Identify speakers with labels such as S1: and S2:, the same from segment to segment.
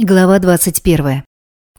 S1: Глава 21.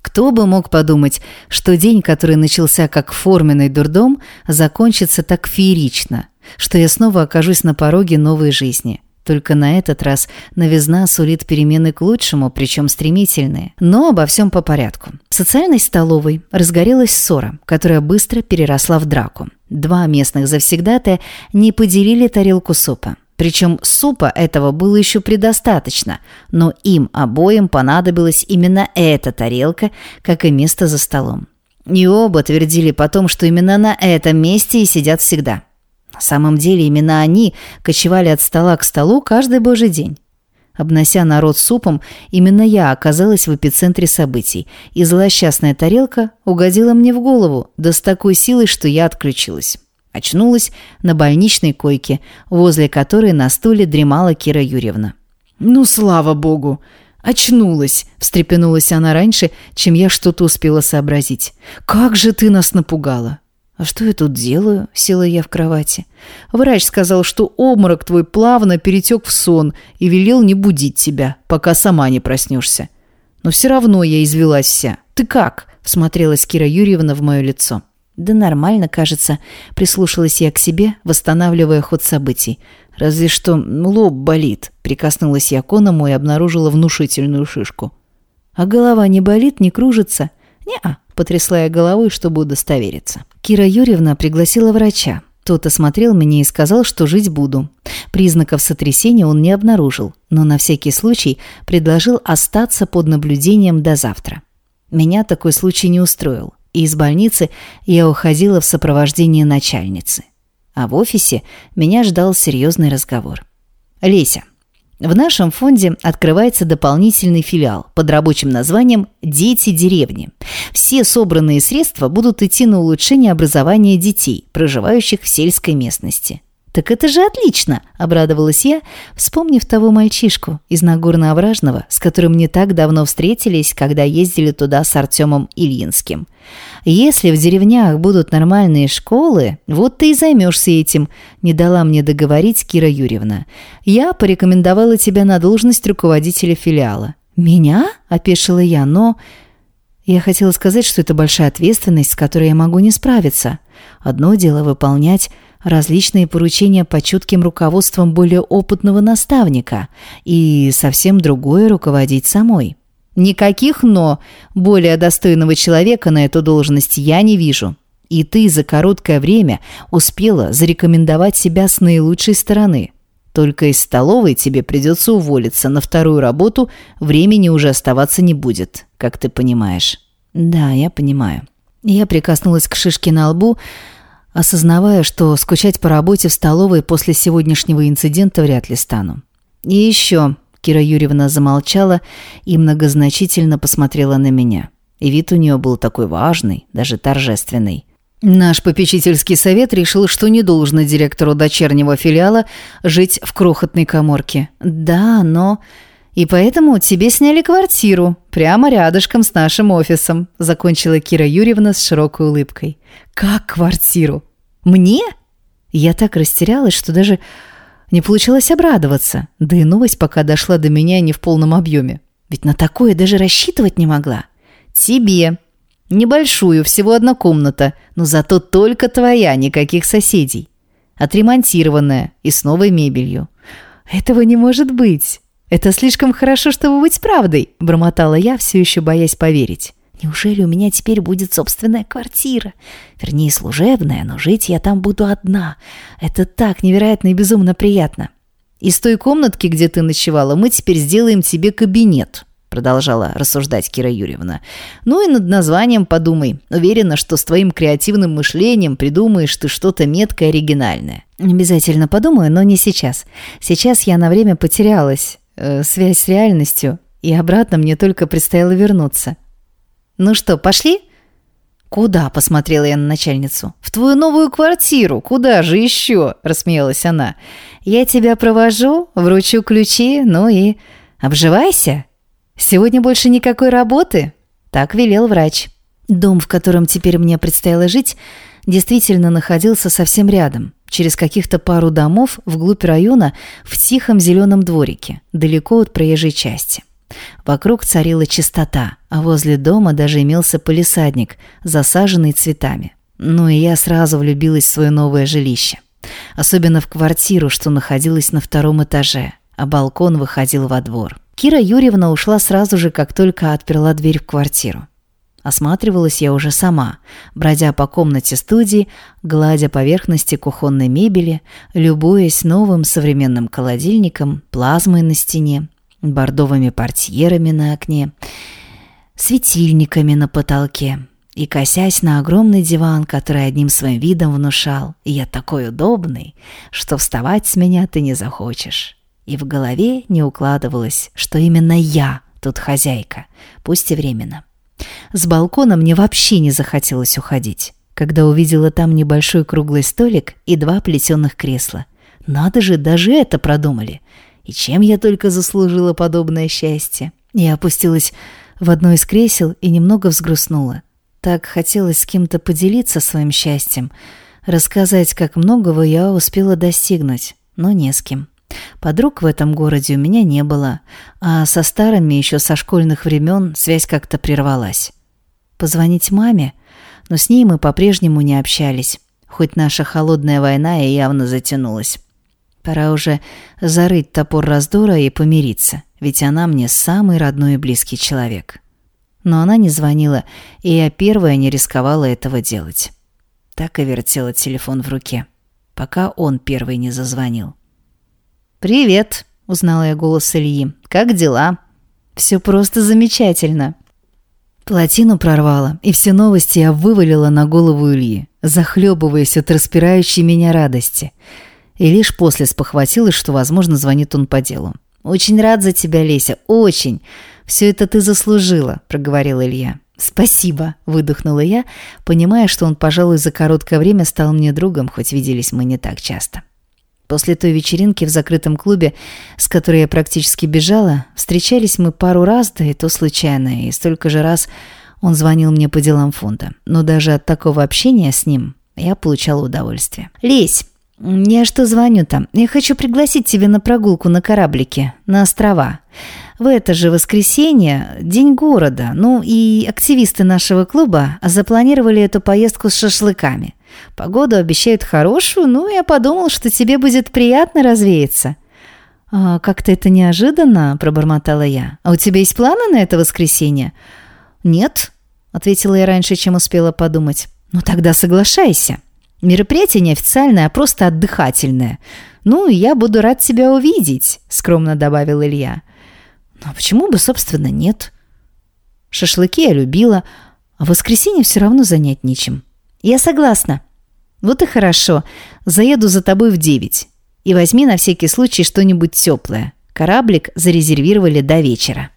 S1: Кто бы мог подумать, что день, который начался как форменный дурдом, закончится так феерично, что я снова окажусь на пороге новой жизни. Только на этот раз новизна сулит перемены к лучшему, причем стремительные. Но обо всем по порядку. В социальной столовой разгорелась ссора, которая быстро переросла в драку. Два местных завсегдатая не поделили тарелку супа. Причем супа этого было еще предостаточно, но им обоим понадобилась именно эта тарелка, как и место за столом. И оба твердили потом, что именно на этом месте и сидят всегда. На самом деле именно они кочевали от стола к столу каждый божий день. Обнося народ супом, именно я оказалась в эпицентре событий, и злосчастная тарелка угодила мне в голову, да с такой силой, что я отключилась. Очнулась на больничной койке, возле которой на стуле дремала Кира Юрьевна.
S2: «Ну, слава богу! Очнулась!» – встрепенулась она раньше, чем я что-то успела сообразить. «Как же ты нас напугала!»
S1: «А что я тут делаю?» – села я в кровати.
S2: «Врач сказал, что обморок твой плавно перетек в сон и велел не будить тебя, пока сама не проснешься. Но все равно я извелась вся. Ты как?» – всмотрелась Кира Юрьевна в мое лицо.
S1: «Да нормально, кажется», — прислушалась я к себе, восстанавливая ход событий. «Разве что лоб болит», — прикоснулась я к оному и обнаружила внушительную шишку. «А голова не болит, не кружится?» «Не-а», — потрясла я головой, чтобы удостовериться. Кира Юрьевна пригласила врача. Тот осмотрел меня и сказал, что жить буду. Признаков сотрясения он не обнаружил, но на всякий случай предложил остаться под наблюдением до завтра. Меня такой случай не устроил и из больницы я уходила в сопровождении начальницы. А в офисе меня ждал серьезный разговор. «Леся, в нашем фонде открывается дополнительный филиал под рабочим названием «Дети деревни». Все собранные средства будут идти на улучшение образования детей, проживающих в сельской местности. «Так это же отлично!» – обрадовалась я, вспомнив того мальчишку из Нагорно-Овражного, с которым не так давно встретились, когда ездили туда с Артемом Ильинским. «Если в деревнях будут нормальные школы, вот ты и займешься этим», – не дала мне договорить Кира Юрьевна. «Я порекомендовала тебя на должность руководителя филиала». «Меня?» – опешила я, но... Я хотела сказать, что это большая ответственность, с которой я могу не справиться. Одно дело выполнять различные поручения по чутким руководством более опытного наставника и совсем другое руководить самой. Никаких «но» более достойного человека на эту должность я не вижу. И ты за короткое время успела зарекомендовать себя с наилучшей стороны. Только из столовой тебе придется уволиться, на вторую работу времени уже оставаться не будет, как ты понимаешь. Да, я понимаю. Я прикоснулась к шишке на лбу, осознавая, что скучать по работе в столовой после сегодняшнего инцидента вряд ли стану. И еще Кира Юрьевна замолчала и многозначительно посмотрела на меня. И вид у нее был такой важный, даже торжественный. Наш попечительский совет решил, что не должно директору дочернего филиала жить в крохотной коморке. Да, но... И поэтому тебе сняли квартиру, прямо рядышком с нашим офисом», – закончила Кира Юрьевна с широкой улыбкой. «Как квартиру? Мне?» Я так растерялась, что даже не получилось обрадоваться, да и новость пока дошла до меня не в полном объеме. Ведь на такое даже рассчитывать не могла. «Тебе. Небольшую, всего одна комната, но зато только твоя, никаких соседей. Отремонтированная и с новой мебелью». «Этого не может быть!» «Это слишком хорошо, чтобы быть правдой», – бормотала я, все еще боясь поверить. «Неужели у меня теперь будет собственная квартира? Вернее, служебная, но жить я там буду одна. Это так невероятно и безумно приятно. Из той комнатки, где ты ночевала, мы теперь сделаем тебе кабинет», – продолжала рассуждать Кира Юрьевна. «Ну и над названием подумай. Уверена, что с твоим креативным мышлением придумаешь ты что-то меткое оригинальное». «Обязательно подумаю, но не сейчас. Сейчас я на время потерялась э, связь с реальностью, и обратно мне только предстояло вернуться. «Ну что, пошли?» «Куда?» – посмотрела я на начальницу. «В твою новую квартиру. Куда же еще?» – рассмеялась она. «Я тебя провожу, вручу ключи, ну и... Обживайся. Сегодня больше никакой работы?» Так велел врач. Дом, в котором теперь мне предстояло жить, действительно находился совсем рядом через каких-то пару домов вглубь района в тихом зеленом дворике, далеко от проезжей части. Вокруг царила чистота, а возле дома даже имелся полисадник, засаженный цветами. Ну и я сразу влюбилась в свое новое жилище. Особенно в квартиру, что находилась на втором этаже, а балкон выходил во двор. Кира Юрьевна ушла сразу же, как только отперла дверь в квартиру. Осматривалась я уже сама, бродя по комнате студии, гладя поверхности кухонной мебели, любуясь новым современным холодильником, плазмой на стене, бордовыми портьерами на окне, светильниками на потолке и косясь на огромный диван, который одним своим видом внушал «Я такой удобный, что вставать с меня ты не захочешь». И в голове не укладывалось, что именно я тут хозяйка, пусть и временно. С балкона мне вообще не захотелось уходить, когда увидела там небольшой круглый столик и два плетеных кресла. Надо же, даже это продумали. И чем я только заслужила подобное счастье? Я опустилась в одно из кресел и немного взгрустнула. Так хотелось с кем-то поделиться своим счастьем, рассказать, как многого я успела достигнуть, но не с кем. Подруг в этом городе у меня не было, а со старыми еще со школьных времен связь как-то прервалась. Позвонить маме? Но с ней мы по-прежнему не общались, хоть наша холодная война и явно затянулась. Пора уже зарыть топор раздора и помириться, ведь она мне самый родной и близкий человек. Но она не звонила, и я первая не рисковала этого делать. Так и вертела телефон в руке, пока он первый не зазвонил.
S2: «Привет», — узнала я голос Ильи. «Как дела?» «Все просто замечательно».
S1: Плотину прорвало, и все новости я вывалила на голову Ильи, захлебываясь от распирающей меня радости. И лишь после спохватилась, что, возможно, звонит он по делу. «Очень рад за тебя, Леся, очень. Все это ты заслужила», — проговорил Илья. «Спасибо», — выдохнула я, понимая, что он, пожалуй, за короткое время стал мне другом, хоть виделись мы не так часто. После той вечеринки в закрытом клубе, с которой я практически бежала, встречались мы пару раз, да и то случайно, и столько же раз он звонил мне по делам фонда. Но даже от такого общения с ним я получала удовольствие. «Лесь, я что звоню там? Я хочу пригласить тебя на прогулку на кораблике, на острова. В это же воскресенье – День города. Ну и активисты нашего клуба запланировали эту поездку с шашлыками. Погоду обещают хорошую, ну я подумал, что тебе будет приятно развеяться». «А, «Как-то это неожиданно», – пробормотала я. «А у тебя есть планы на это воскресенье?»
S2: «Нет», – ответила я раньше, чем успела подумать.
S1: «Ну тогда соглашайся. Мероприятие неофициальное, а просто отдыхательное. Ну, я буду рад тебя увидеть», – скромно добавил Илья.
S2: «Ну, а почему бы, собственно, нет?» Шашлыки я любила, а воскресенье все равно занять нечем. «Я согласна». «Вот и хорошо. Заеду за тобой в девять. И возьми на всякий случай что-нибудь теплое. Кораблик зарезервировали до вечера».